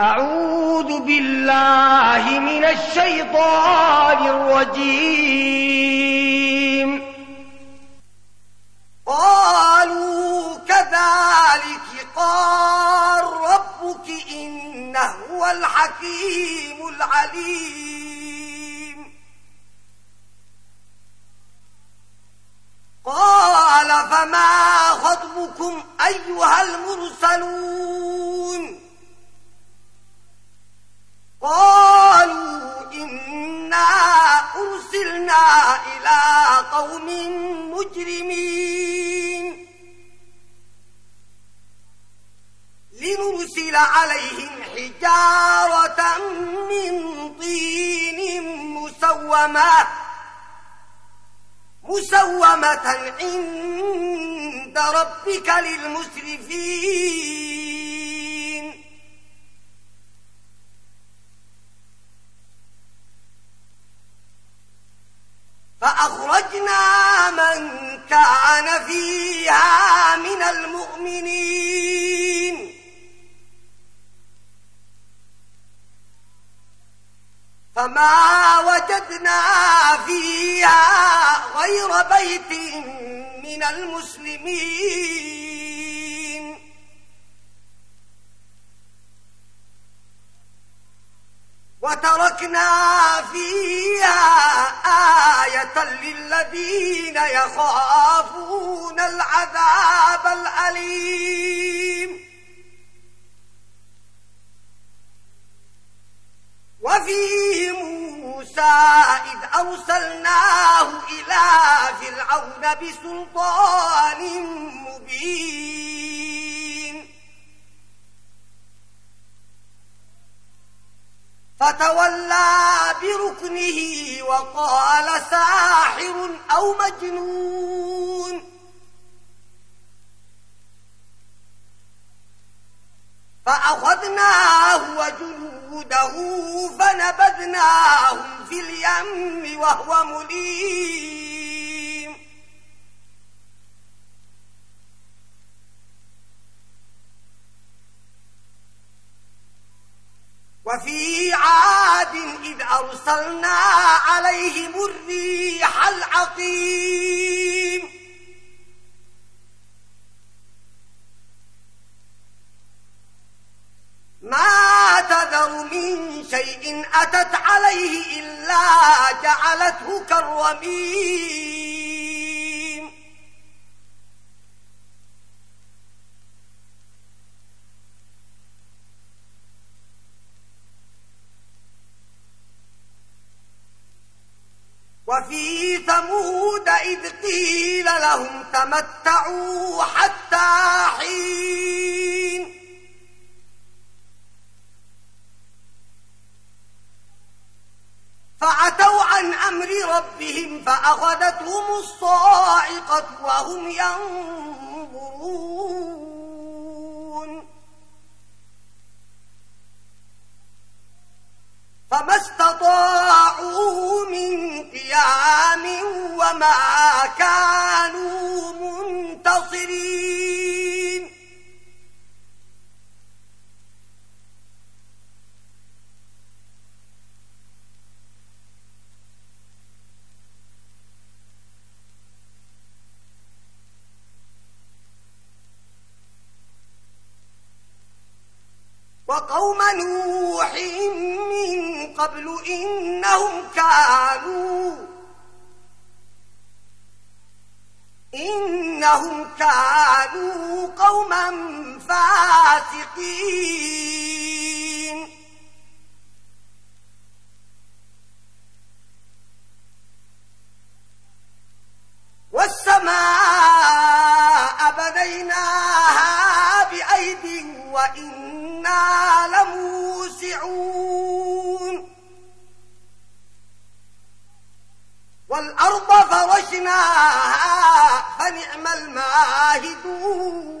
أعوذ بالله من الشيطان الرجيم. قالوا كذلك قال ربك إنه هو الحكيم العليم. قال فما خطبكم أيها المرسلون؟ قالوا إنا أرسلنا إلى قوم مجرمين. لنرسل عليهم حجارة من طين مسومة مسومة عند ربك للمسرفين. فأخرجنا من كان فيها من المؤمنين. فما وجدنا فيها غير بيت من المسلمين. وتركنا فيها آية للذين يخافون العذاب الأليم وفي موسى إذ أرسلناه إلى فرعون بسلطان مبين فتولى بركنه وقال ساحر أو مجنون. فأخذناه وجنوده فنبذناهم في اليم وهو مليم. وفي عاد إذ أرسلنا عليهم الريح العقيم. ما تذر من شيء أتت عليه إلا جعلته كالرميم وفي ثمود إذ قيل لهم تمتعوا حتى حين. فعتوا عن أمر ربهم فأخذتهم الصاعقة وهم ينظرون. فما استطاعوا من قيام وما كانوا منتصرين وقوم نوح من قبل إنهم كانوا إنهم كانوا قوما فاسقين. والسماء بديناها بأيد وإنا لموسعون والأرض فرشناها فنعم الماهدون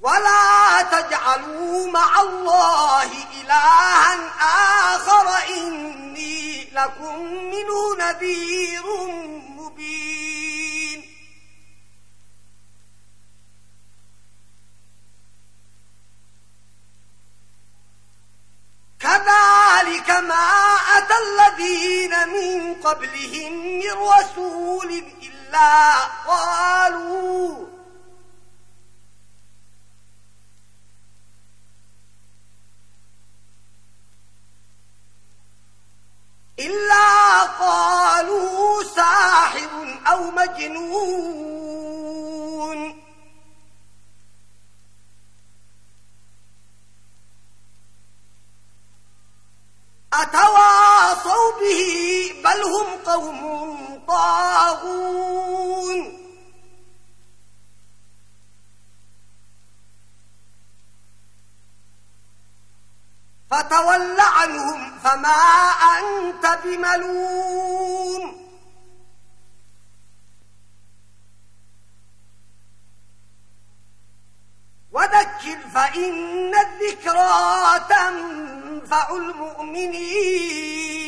ولا تجعلوا مع الله إلها آخر إني لكم منه نذير فتول عنهم فما أنت بملوم. وذكر فإن الذكرى تنفع المؤمنين.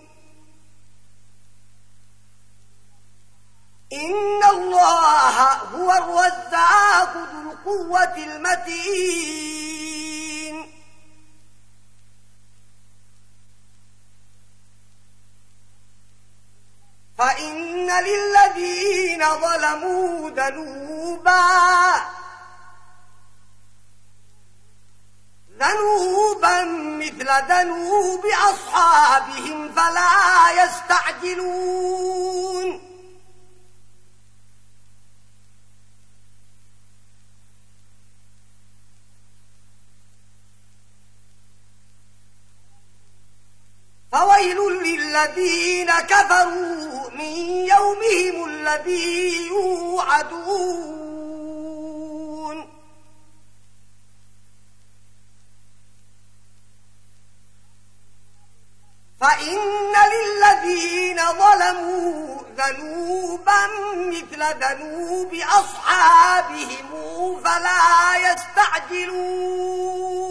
إن الله هو الرزاق ذو القوة المتين فإن للذين ظلموا ذنوبا ذنوبا مثل ذنوب أصحابهم فلا يستعجلون فويل للذين كفروا من يومهم الذي يوعدون فإن للذين ظلموا ذنوبا مثل ذنوب أصحابهم فلا يستعجلون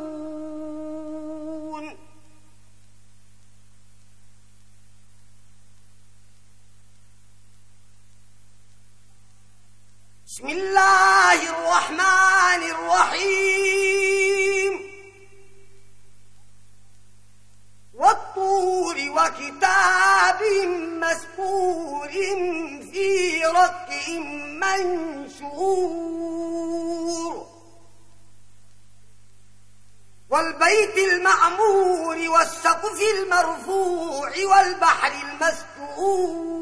بسم الله الرحمن الرحيم. والطور وكتاب مسكور في رق منشور. والبيت المعمور والسقف المرفوع والبحر المسكور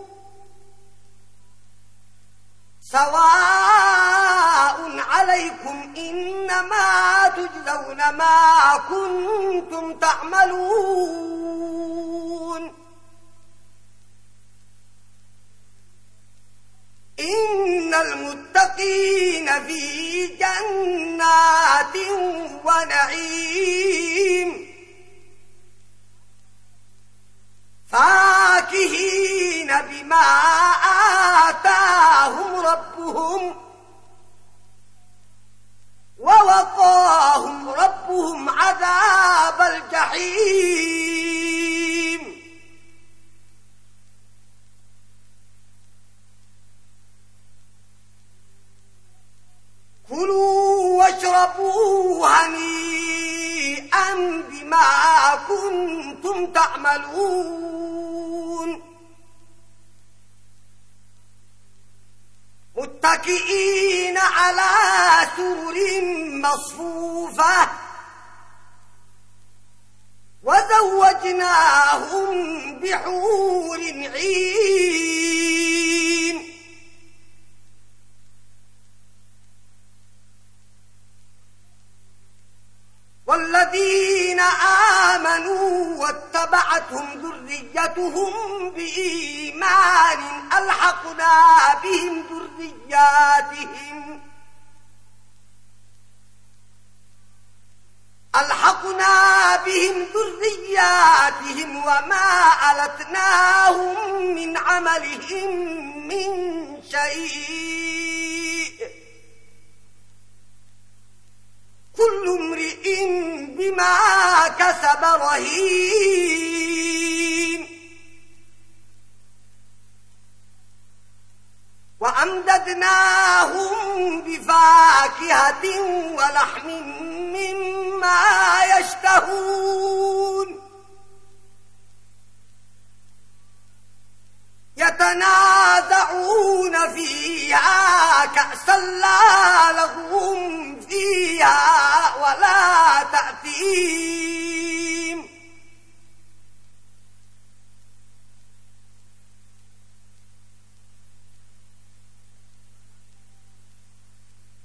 سواء عليكم إنما تجزون ما كنتم تعملون. إن المتقين في جنات ونعيم. فاكهين بما آتاهم ربهم ووقاهم ربهم عذاب الجحيم. كلوا واشربوا هنيئا بما كنتم تعملون. متكئين على سور مصفوفة وزوجناهم بحور عين. والذين آمنوا واتبعتهم ذريتهم بإيمان ألحقنا بهم ذرياتهم ألحقنا بهم ذرياتهم وما ألتناهم من عملهم من شيء كل امرئ بما كسب رهين. وأمددناهم بفاكهة ولحم مما يشتهون. يتنازعون فيها كأسا لا لهم فيها ولا تأثيم.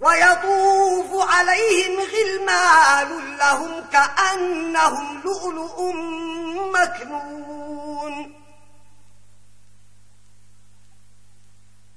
ويطوف عليهم غلمان لهم كأنهم لؤلؤ مكنون.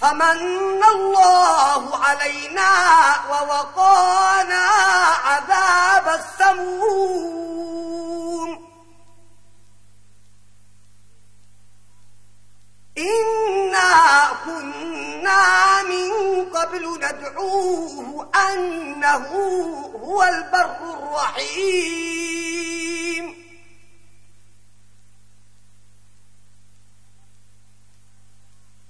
فمن الله علينا ووقانا عذاب السموم. إنا كنا من قبل ندعوه أنه هو البر الرحيم.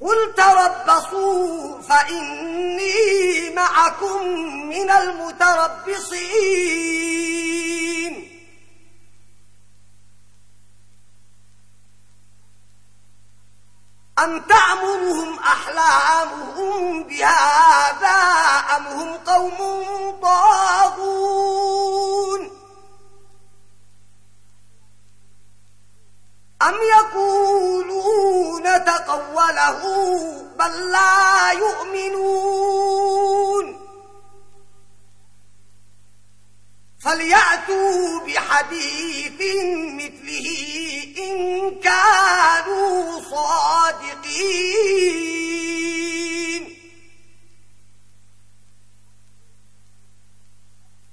قل تربصوا فإني معكم من المتربصين أم تعمرهم أحلامهم بهذا أم هم قوم طاغون أم يقولون تقوله بل لا يؤمنون فليأتوا بحديث مثله إن كانوا صادقين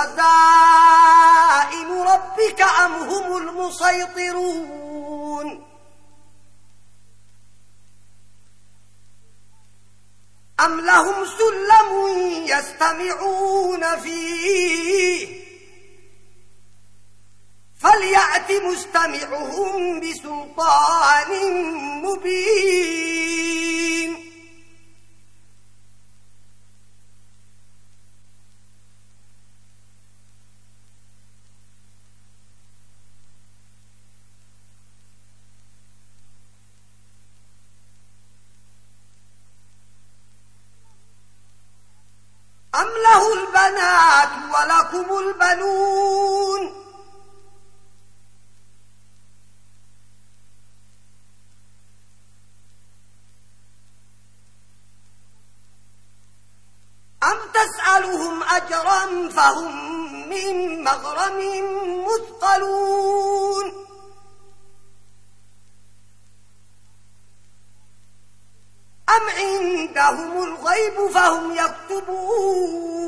خزائن ربك أم هم المسيطرون أم لهم سلم يستمعون فيه فليأت مستمعهم بسلطان مبين أم له البنات ولكم البنون. أم تسألهم أجرا فهم من مغرم مثقلون؟ أم عندهم الغيب فهم يكتبون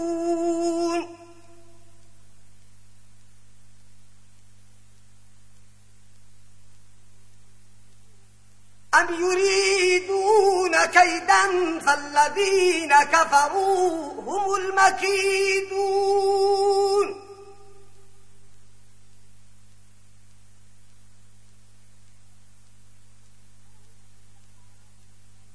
أم يريدون كيدا فالذين كفروا هم المكيدون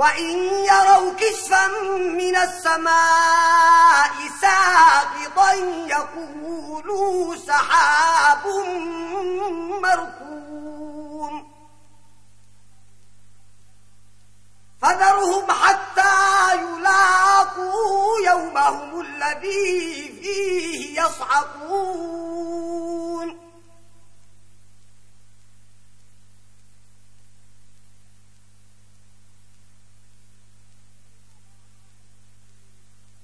وإن يروا كسفا من السماء ساقطا يقولوا سحاب مركوم فذرهم حتى يلاقوا يومهم الذي فيه يصعقون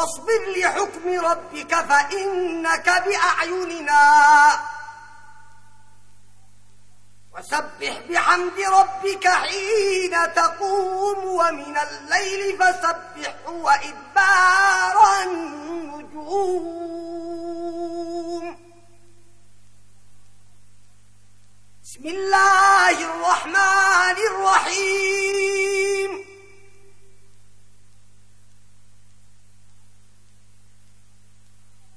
واصبر لحكم ربك فإنك بأعيننا. وسبح بحمد ربك حين تقوم ومن الليل فسبح وإدبار النجوم. بسم الله الرحمن الرحيم.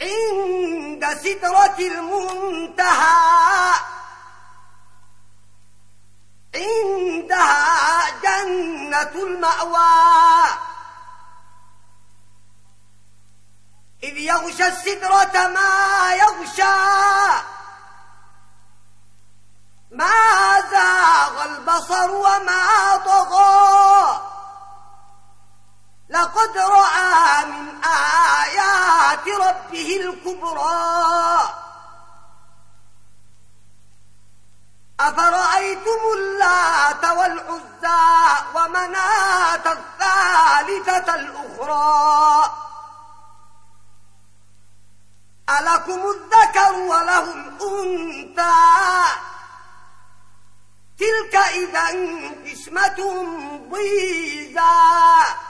عند سدرة المنتهى. عندها جنة المأوى. إذ يغشى السدرة ما يغشى. ما زاغ البصر وما طغى. لقد رأى من آيات ربه الكبرى. أفرأيتم اللات والعزى ومنات الثالثة الأخرى؟ ألكم الذكر وله الأنثى تلك إذا قسمة ضيزى.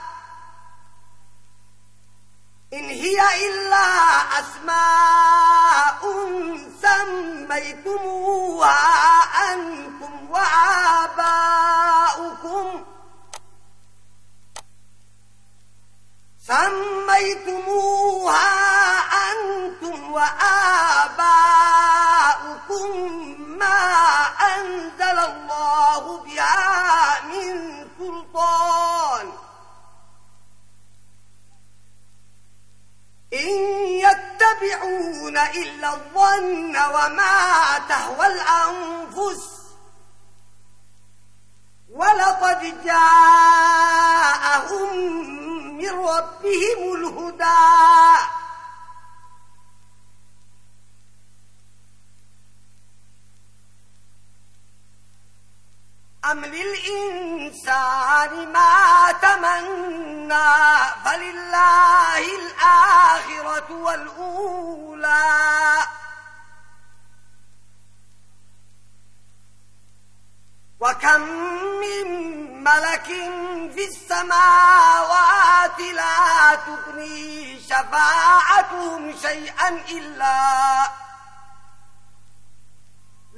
إن هي إلا أسماء سميتموها أنتم وآباؤكم. سميتموها أنتم وآباؤكم ما أنزل الله بها من سلطان. إن يتبعون إلا الظن وما تهوى الأنفس ولقد جاءهم من ربهم الهدى أم للإنسان ما تمنى فلله الآخرة والأولى وكم من ملك في السماوات لا تغني شفاعتهم شيئا إلا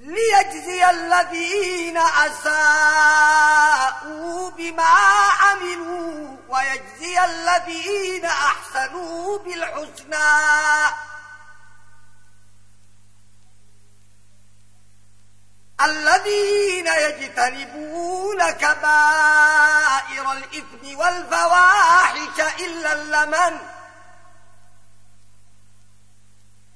ليجزي الذين أساءوا بما عملوا ويجزي الذين أحسنوا بالحسنى. الذين يجتنبون كبائر الإثم والفواحش إلا اللمن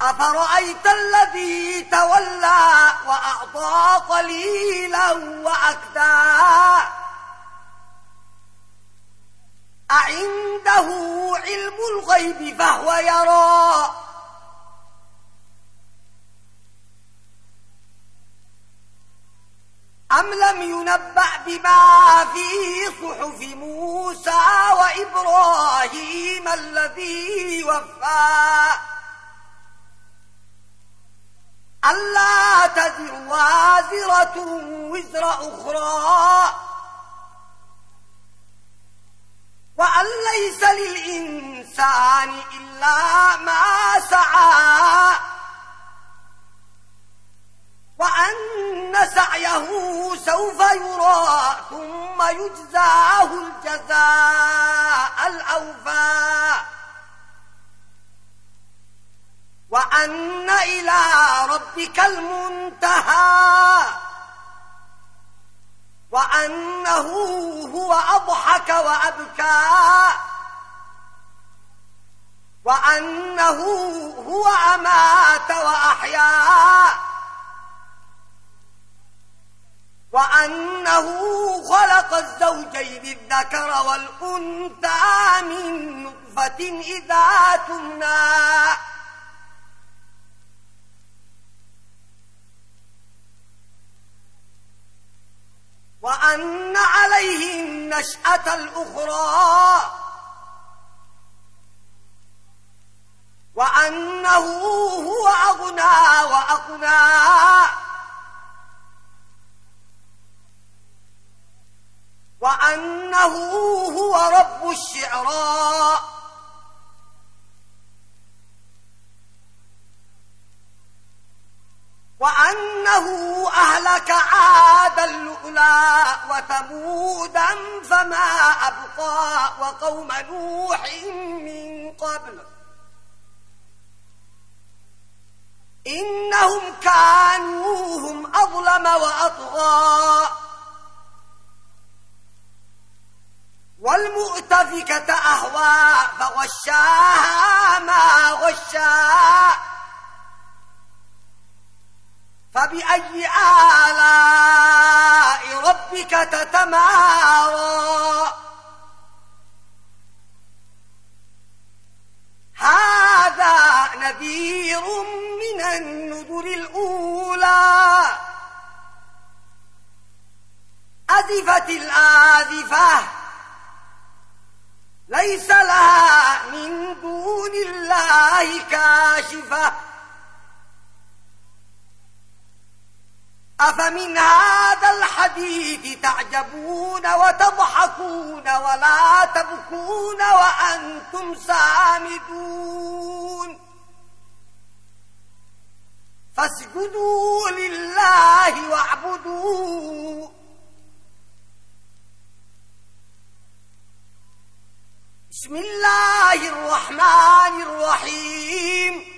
أفرأيت الذي تولى وأعطى قليلا وأكداه أعنده علم الغيب فهو يرى. أم لم ينبأ بما في صحف موسى وإبراهيم الذي وفى؟ ألا تذر وازرة وزر أخرى. وأن ليس للإنسان إلا ما سعى. وأن سعيه سوف يرى، ثم يجزاه الجزاء الأوفى. وأن إلى ربك المنتهى وأنه هو أضحك وأبكى وأنه هو أمات وأحيا وأنه خلق الزوجين الذكر والأنثى من نطفة إذا تمنى وأن عليه النشأة الأخرى. وأنه هو أغنى وأقنى. وأنه هو رب الشعراء وأنه أهلك عاد اللؤلا وثمودا فما أبقى وقوم نوح من قبل إنهم كانوا هم أظلم وأطغى والمؤتفكة أهوى فغشاها ما غشاها فبأي آلاء ربك تتمارى؟ هذا نذير من النذر الأولى. أذفت الآذفة ليس لها من دون الله كاشفة. أفمن هذا الحديث تعجبون وتضحكون ولا تبكون وأنتم سامدون؟ فاسجدوا لله واعبدوا بسم الله الرحمن الرحيم.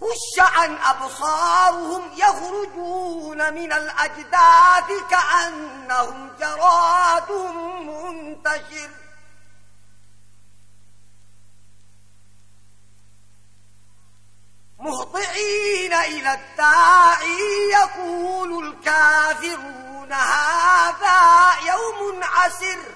خش عن أبصارهم يخرجون من الأجداث كأنهم جراد منتشر مهطعين إلى الداعي يقول الكافرون هذا يوم عسر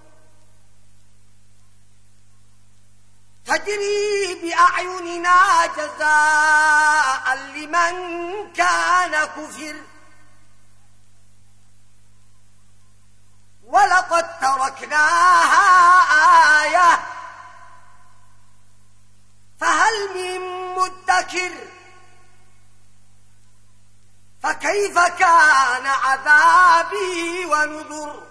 تجري بأعيننا جزاء لمن كان كفر. ولقد تركناها آية. فهل من مدكر؟ فكيف كان عذابي ونذر؟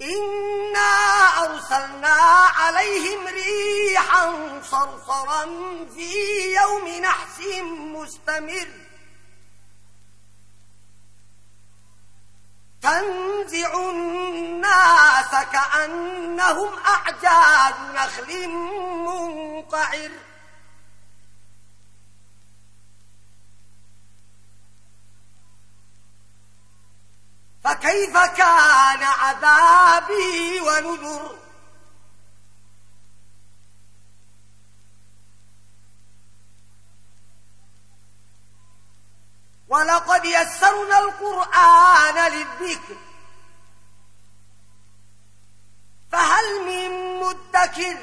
إنا أرسلنا عليهم ريحا صرصرا في يوم نحس مستمر تنزع الناس كأنهم أعجاز نخل منقعر فكيف كان عذابي ونذر؟ ولقد يسرنا القرآن للذكر فهل من مدكر؟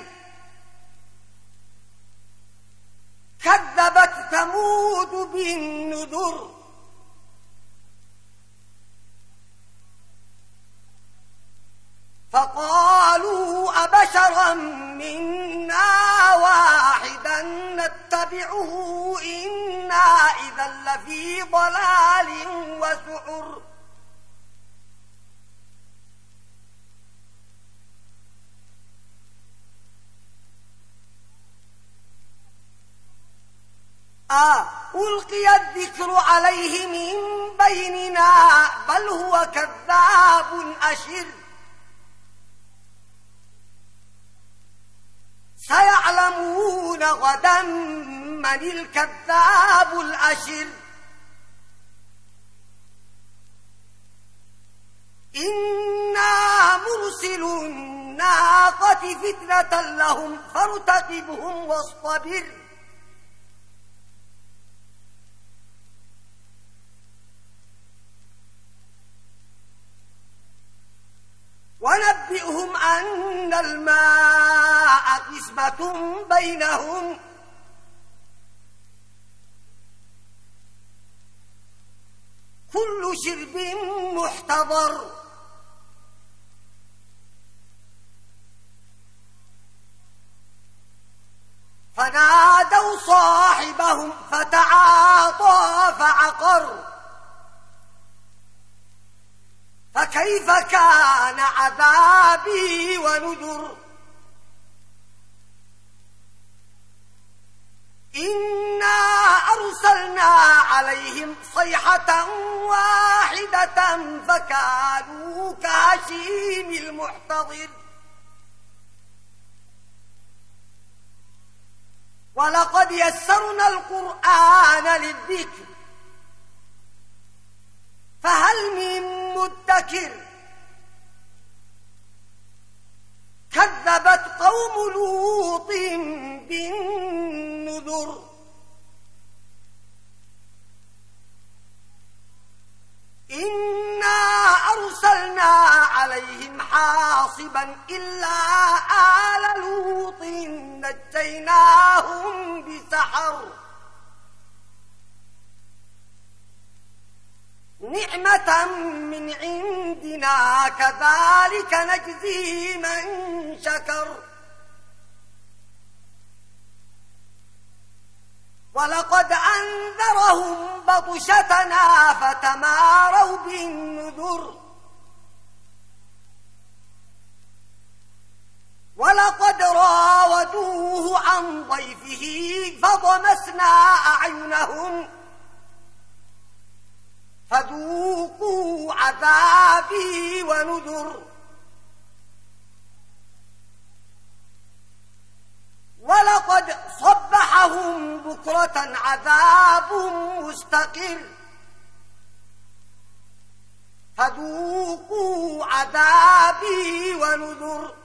كذبت ثمود بالنذر. فقالوا أبشرا منا واحدا نتبعه، إنا إذا لفي ضلال وسعر آه ألقي الذكر عليه من بيننا، بل هو كذاب أشر. سيعلمون غدا من الكذاب الأشر. إنا مرسل الناقة فتنة لهم فارتقبهم واصطبر. ونبئهم أن الماء قسمة بينهم. كل شرب محتضر. فنادوا صاحبهم فتعاطى فعقر. فكيف كان عذابي ونذر؟ إنا أرسلنا عليهم صيحة واحدة فكانوا كهشيم المحتضر. ولقد يسرنا القرآن للذكر فهل من مدكر؟ كذبت قوم لوط بالنذر. إنا أرسلنا عليهم حاصبا إلا آل لوط نجيناهم بسحر. نعمة من عندنا، كذلك نجزي من شكر. ولقد أنذرهم بطشتنا فتماروا بالنذر. ولقد راودوه عن ضيفه فضمسنا أعينهم. فذوقوا عذابي ونذر. ولقد صبحهم بكرة عذاب مستقر. فذوقوا عذابي ونذر.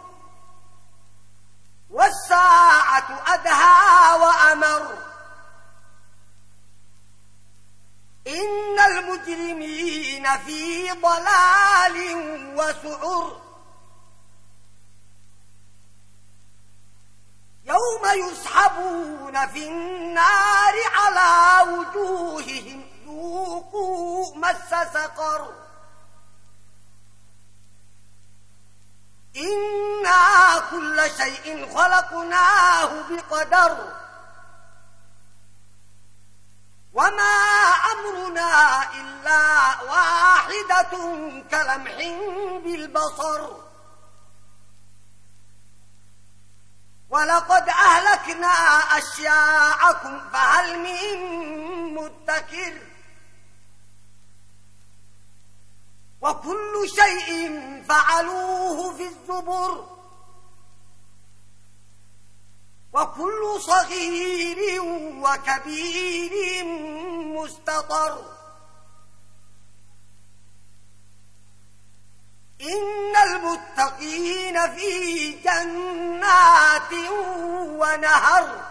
والساعة أدهى وأمر. إن المجرمين في ضلال وسعر. يوم يسحبون في النار على وجوههم ذوقوا مس سقر. إنا كل شيء خلقناه بقدر وما أمرنا إلا واحدة كلمح بالبصر ولقد أهلكنا أشياءكم فهل من مدكر وكل شيء فعلوه في الزبر. وكل صغير وكبير مستطر. إن المتقين في جنات ونهر.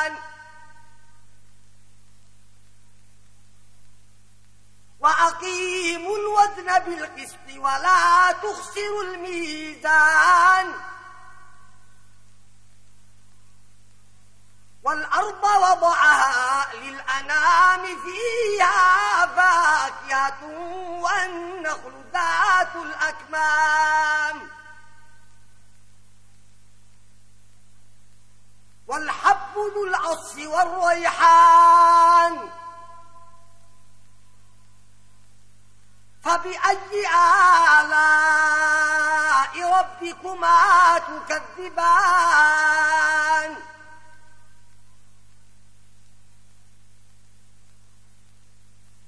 وأقيموا الوزن بالقسط ولا تخسروا الميزان. والأرض وضعها للأنام فيها فاكهة والنخل ذات الأكمام. والحب ذو العص والريحان. فبأي آلاء ربكما تكذبان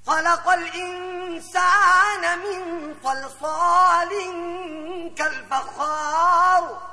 خلق الإنسان من صلصال كالفخار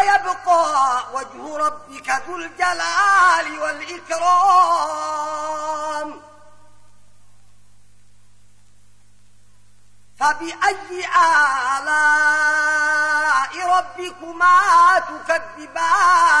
ويبقى وجه ربك ذو الجلال والإكرام. فبأي آلاء ربكما تكذبان؟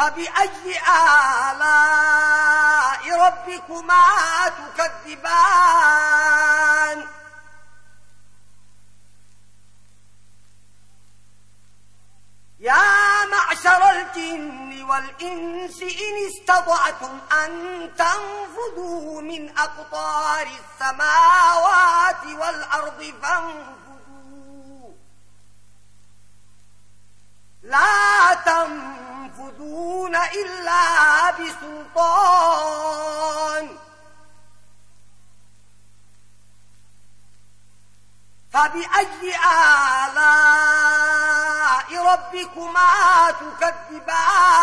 فبأي آلاء ربكما تكذبان؟ يا معشر الجن والإنس إن استطعتم أن تنفذوا من أقطار السماوات والأرض فانفذوا لا تنفذون إلا بسلطان. فبأي آلاء ربكما تكذبان؟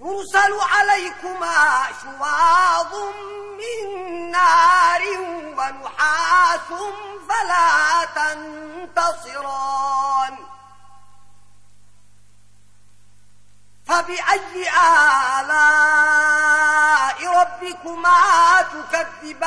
يرسل عليكما شواظ من نار ونحاس فلا تنتصران. فبأي آلاء ربكما تكذبان؟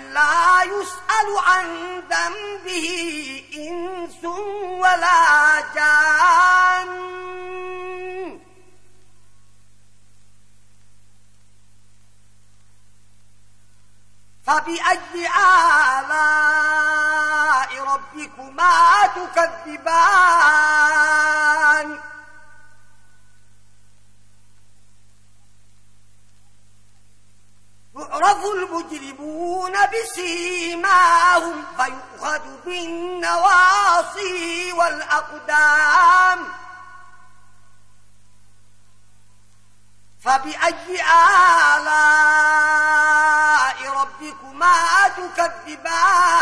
لا يسأل عن ذنبه إنس ولا جان. فبأي آلاء ربكما تكذبان؟ يعرف المجرمون بسيماهم فيؤخذ بالنواصي والأقدام. فبأي آلاء ربكما تكذبان؟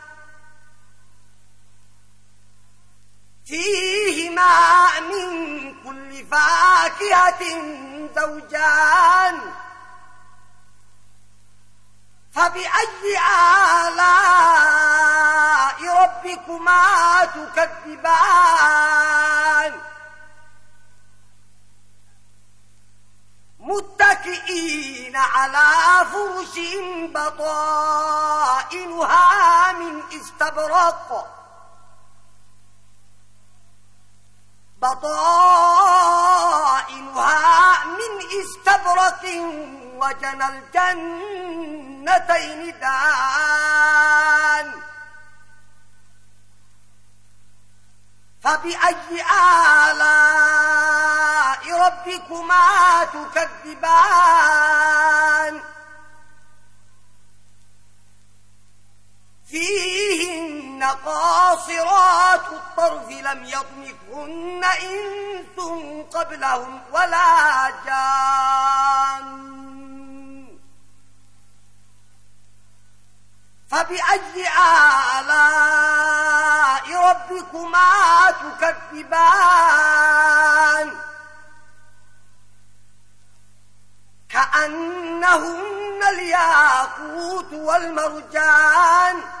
فيهما من كل فاكهة زوجان. فبأي آلاء ربكما تكذبان؟ متكئين على فرش بطائنها من استبرق. بطائنها من استبرق وجنى الجنتين دان. فبأي آلاء ربكما تكذبان؟ فيهن قاصرات الطرف لم يطمثهن إنس قبلهم ولا جان. فبأي آلاء ربكما تكذبان. كأنهن الياقوت والمرجان.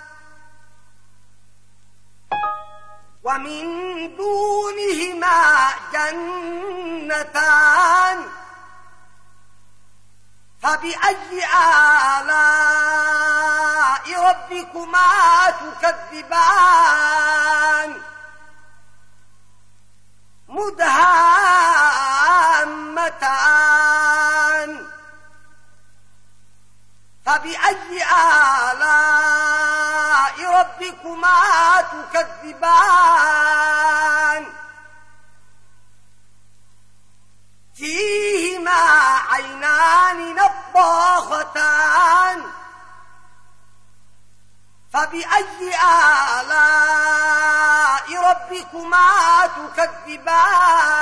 ومن دونهما جنتان فبأي آلاء ربكما تكذبان؟ مدهامتان. فبأي آلاء ربكما تكذبان فيهما عينان نضاختان فبأي آلاء ربكما تكذبان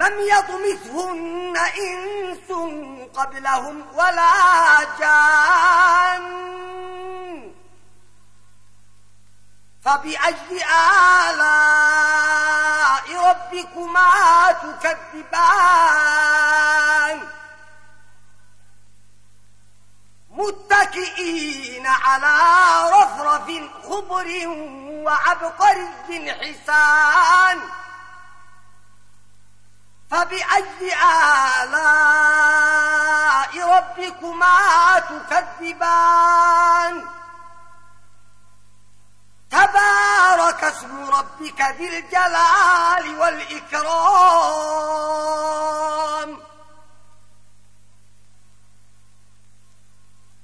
لم يطمثهن إنس قبلهم ولا جان. فبأي آلاء ربكما تكذبان. متكئين على رفرف خضر وعبقري حسان. فبأي آلاء ربكما تكذبان تبارك اسم ربك ذي الجلال والإكرام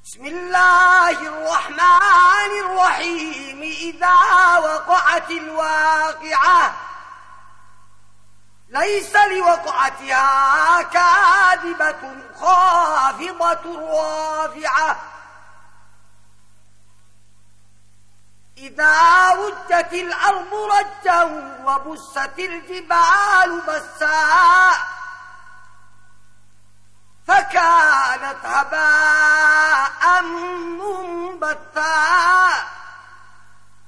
بسم الله الرحمن الرحيم إذا وقعت الواقعة ليس لوقعتها كاذبة خافضة رافعة. إذا رجت الأرض رجا وبست الجبال بساء فكانت هباء منبتا.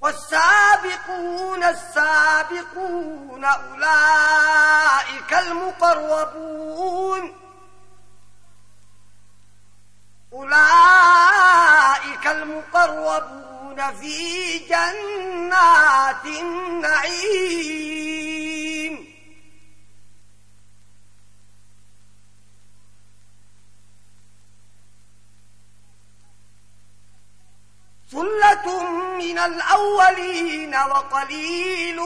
والسابقون السابقون أولئك المقربون أولئك المقربون في جنات النعيم ثلة من الأولين وقليل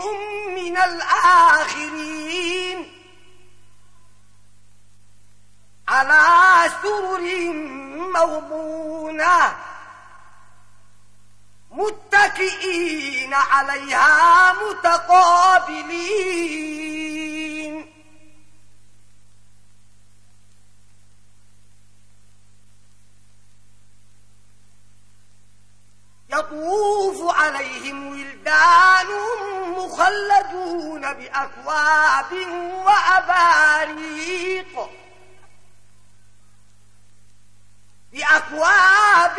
من الآخرين على سرر موضونة متكئين عليها متقابلين ويطوف عليهم ولدان مخلدون بأكواب وأباريق. بأكواب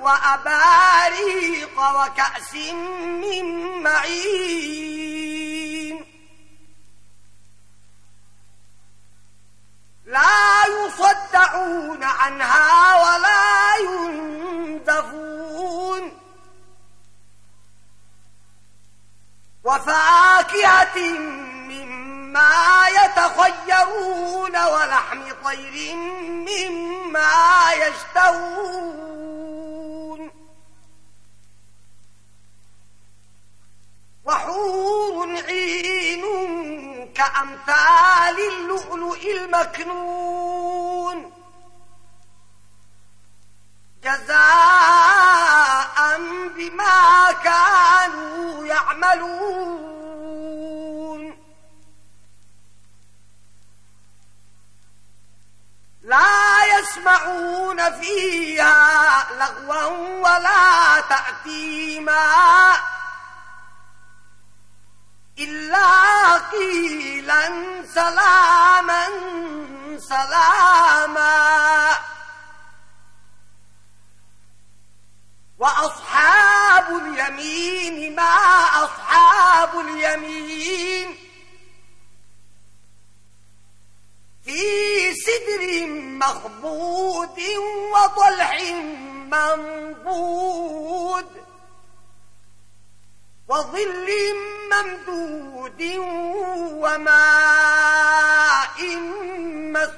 وأباريق وكأس من معين. لا يصدعون عنها ولا ينزفون وفاكهة مما يتخيرون ولحم طير مما يشتهون وحور عين كأمثال اللؤلؤ المكنون جزاء بما كانوا يعملون. لا يسمعون فيها لغوا ولا تأتيما إلا قيلا سلاما سلاما. وأصحاب اليمين ما أصحاب اليمين في سدر مخبود وطلح منبود وظل ممدود وماء مسكوب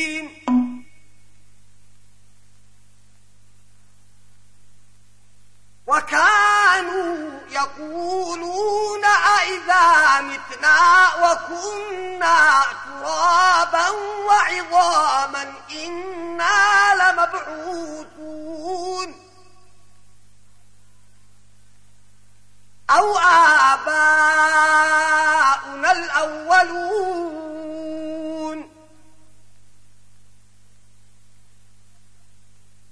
وكانوا يقولون أئذا متنا وكنا ترابا وعظاما إنا لمبعوثون أو آباؤنا الأولون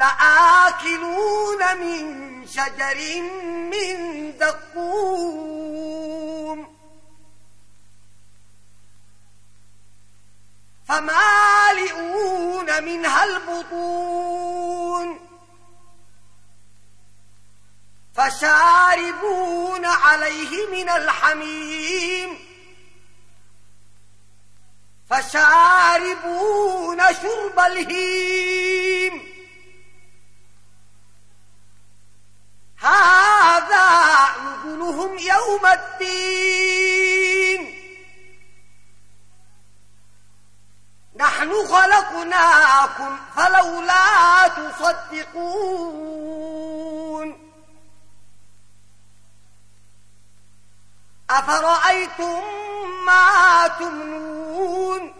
لآكلون من شجر من دقوم فمالئون منها البطون. فشاربون عليه من الحميم. فشاربون شرب الهيم. هذا نزلهم يوم الدين. نحن خلقناكم فلولا تصدقون. أفرأيتم ما تمنون؟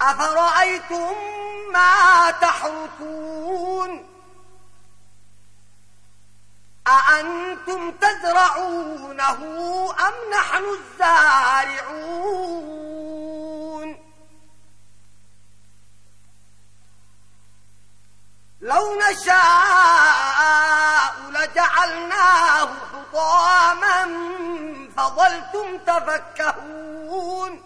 أفرأيتم ما تحرثون؟ أأنتم تزرعونه أم نحن الزارعون؟ لو نشاء لجعلناه حطاما فظلتم تفكهون.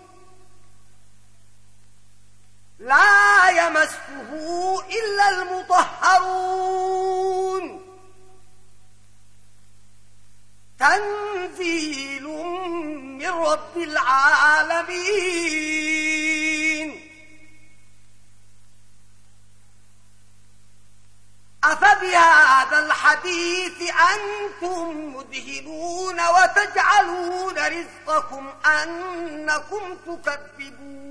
لا يمسه إلا المطهرون. تنزيل من رب العالمين. أفبهذا الحديث أنتم مدهنون وتجعلون رزقكم أنكم تكذبون.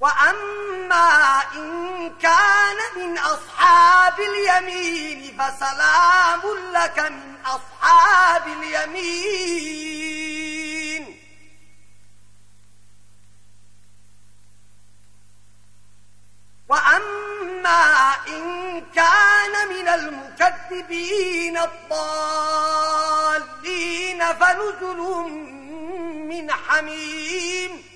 وأما إن كان من أصحاب اليمين فسلام لك من أصحاب اليمين وأما إن كان من المكذبين الضالين فنزل من حميم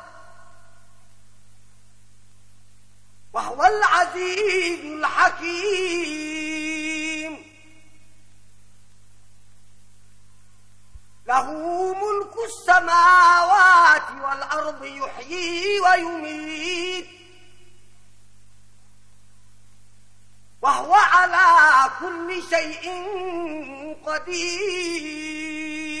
وهو العزيز الحكيم. له ملك السماوات والأرض يحيي ويميت. وهو على كل شيء قدير.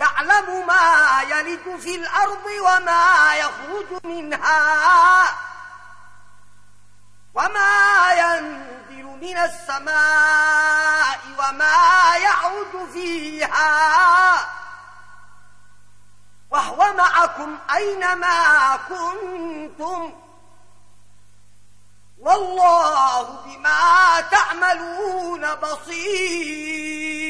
يعلم ما يلد في الأرض وما يخرج منها وما ينزل من السماء وما يعود فيها وهو معكم أينما كنتم والله بما تعملون بصير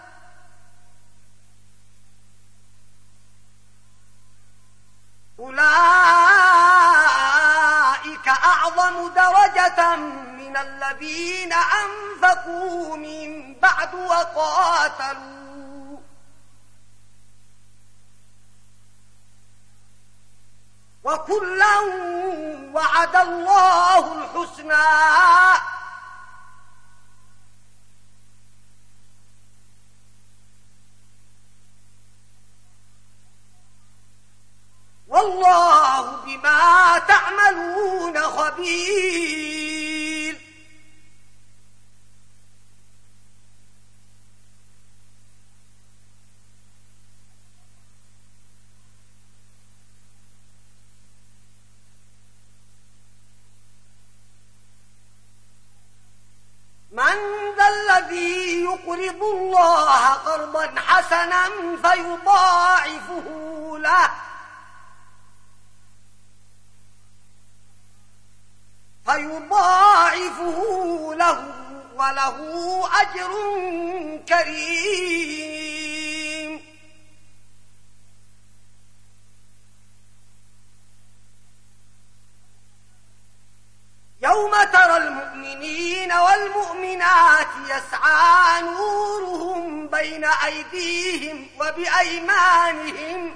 أولئك أعظم درجة من الذين أنفقوا من بعد وقاتلوا. وكلا وعد الله الحسنى. والله بما تعملون خبير. من ذا الذي يقرض الله قرضا حسنا فيضاعفه له. فيضاعفه له وله أجر كريم. يوم ترى المؤمنين والمؤمنات يسعى نورهم بين أيديهم وبأيمانهم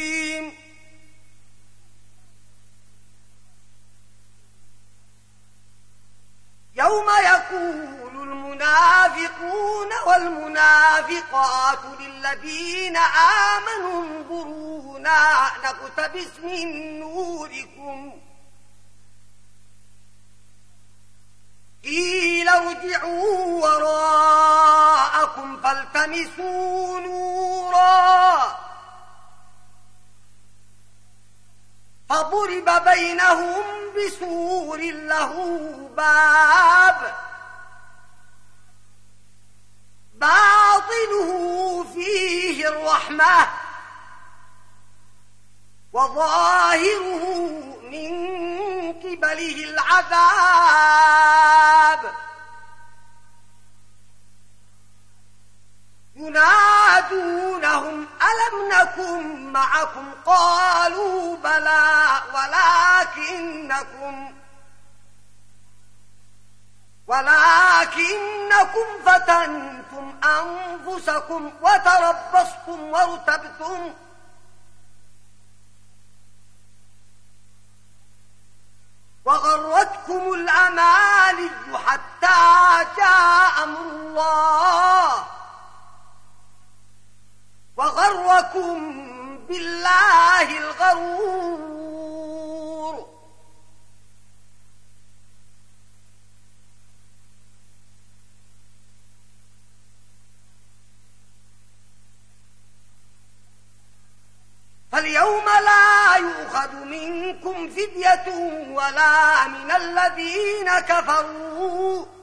يوم يقول المنافقون والمنافقات للذين آمنوا انظرونا نقتبس من نوركم قيل ارجعوا وراءكم فالتمسوا نورا فضرب بينهم بسور له باب. باطنه فيه الرحمة وظاهره من قبله العذاب. ينادونهم، ألم نكن معكم؟ قالوا بلى، ولكنكم ولكنكم فتنتم أنفسكم وتربصتم وارتبتم. وغرتكم الأماني حتى جاء أمر الله. وغركم بالله الغرور. فاليوم لا يؤخذ منكم فدية ولا من الذين كفروا.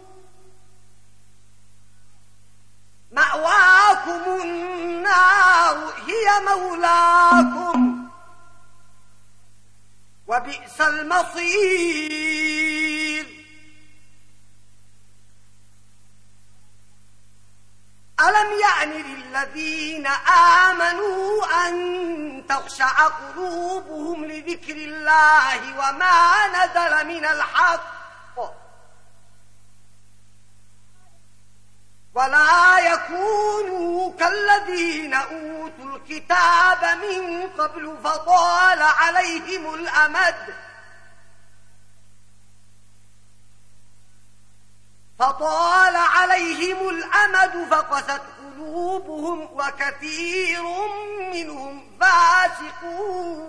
مأواكم النار، هي مولاكم. وبئس المصير. ألم يعني للذين آمنوا أن تخشع قلوبهم لذكر الله وما نزل من الحق؟ ولا يكونوا كالذين أوتوا الكتاب من قبل فطال عليهم الأمد فطال عليهم الأمد فقست قلوبهم وكثير منهم فاسقون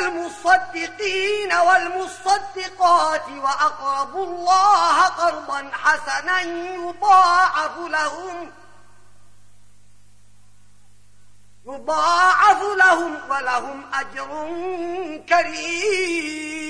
والمصدقين والمصدقات وأقربوا الله قربا حسنا يضاعف لهم يضاعف لهم ولهم أجر كريم.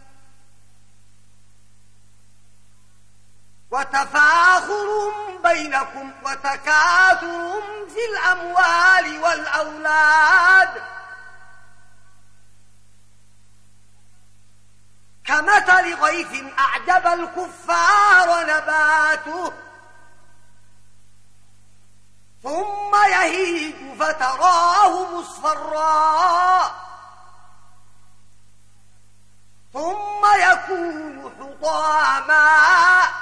وتفاخر بينكم وتكاثر في الأموال والأولاد. كمثل غيث أعجب الكفار نباته. ثم يهيج فتراه مصفرا. ثم يكون حطاما.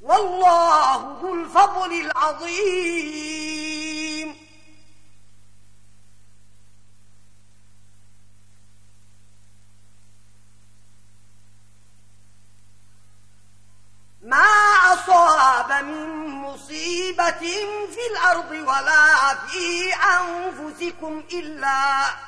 والله ذو الفضل العظيم. ما أصاب من مصيبة في الأرض ولا في أنفسكم إلا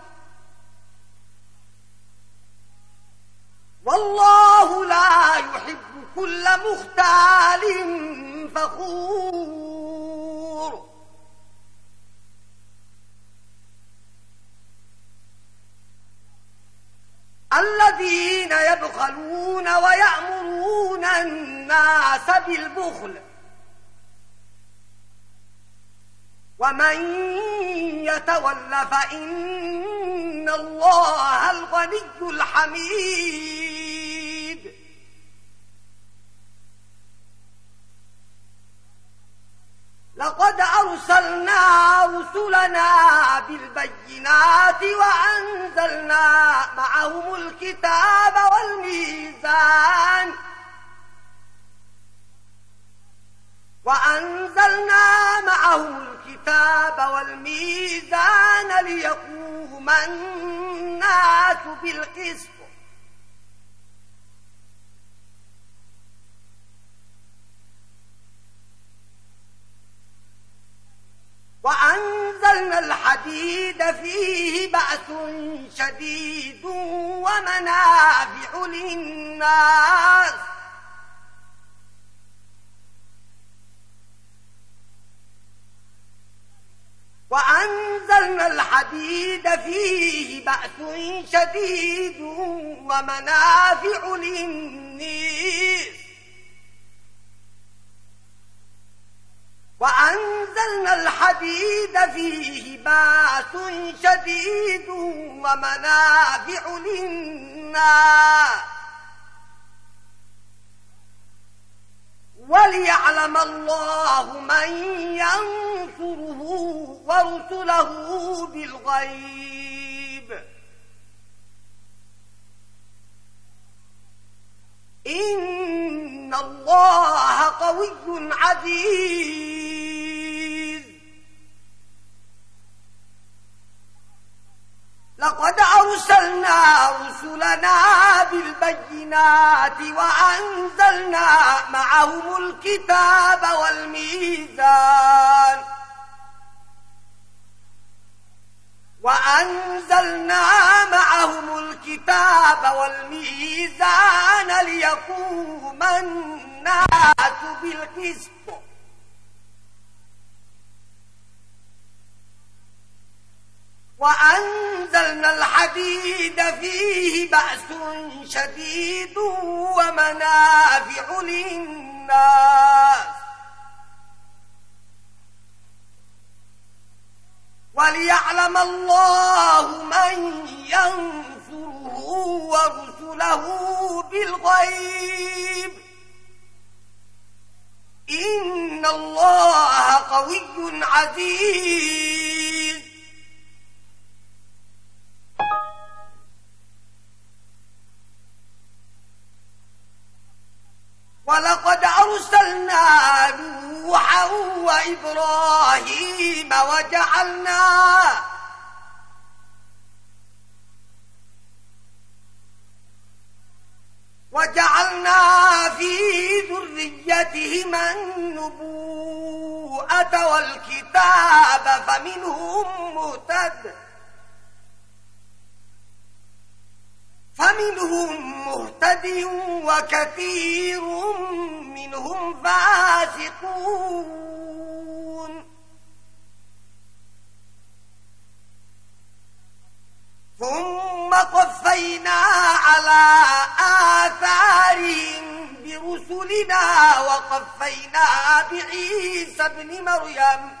والله لا يحب كل مختال فخور. الذين يبخلون ويأمرون الناس بالبخل ومن يتول فإن الله الغني الحميد. لقد أرسلنا رسلنا بالبينات وأنزلنا معهم الكتاب والميزان. وأنزلنا معهم الكتاب والميزان ليقوم الناس بالقسط. وأنزلنا الحديد فيه بأس شديد ومنافع للناس. وأنزلنا الحديد فيه بأس شديد ومنافع للناس وأنزلنا الحديد فيه باس شديد ومنافع للناس. وليعلم الله من ينصره ورسله بالغيب. إن الله قوي عزيز. لقد أرسلنا رسلنا بالبينات وأنزلنا معهم الكتاب والميزان وأنزلنا معهم الكتاب والميزان ليقوم الناس بالقسط. وأنزلنا الحديد فيه بأس شديد ومنافع للناس. وليعلم الله من ينصره ورسله بالغيب. إن الله قوي عزيز. ولقد أرسلنا نوحا وإبراهيم وجعلنا وجعلنا في ذريتهما النبوءة والكتاب فمنهم مهتد فمنهم مهتد وكثير منهم فاسقون ثم قفينا على آثارهم برسلنا وقفينا بعيسى بن مريم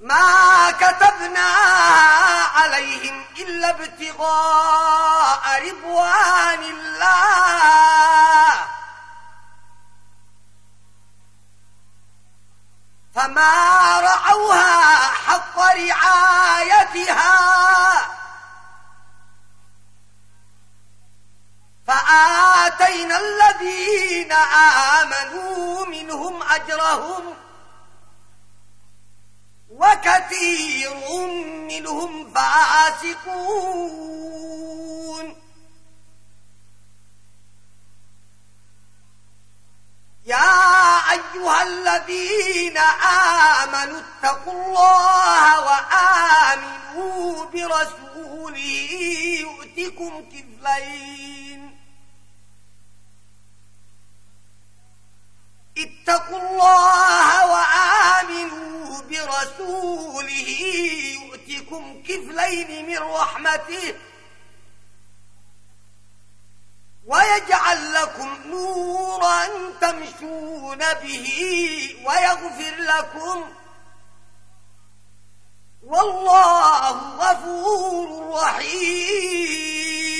ما كتبنا عليهم إلا ابتغاء رضوان الله. فما رعوها حق رعايتها. فآتينا الذين آمنوا منهم أجرهم وكثير منهم فاسقون. يا أيها الذين آمنوا اتقوا الله وآمنوا برسوله يؤتكم كذلين اتقوا الله وآمنوا برسوله يؤتكم كفلين من رحمته ويجعل لكم نورا تمشون به ويغفر لكم والله غفور رحيم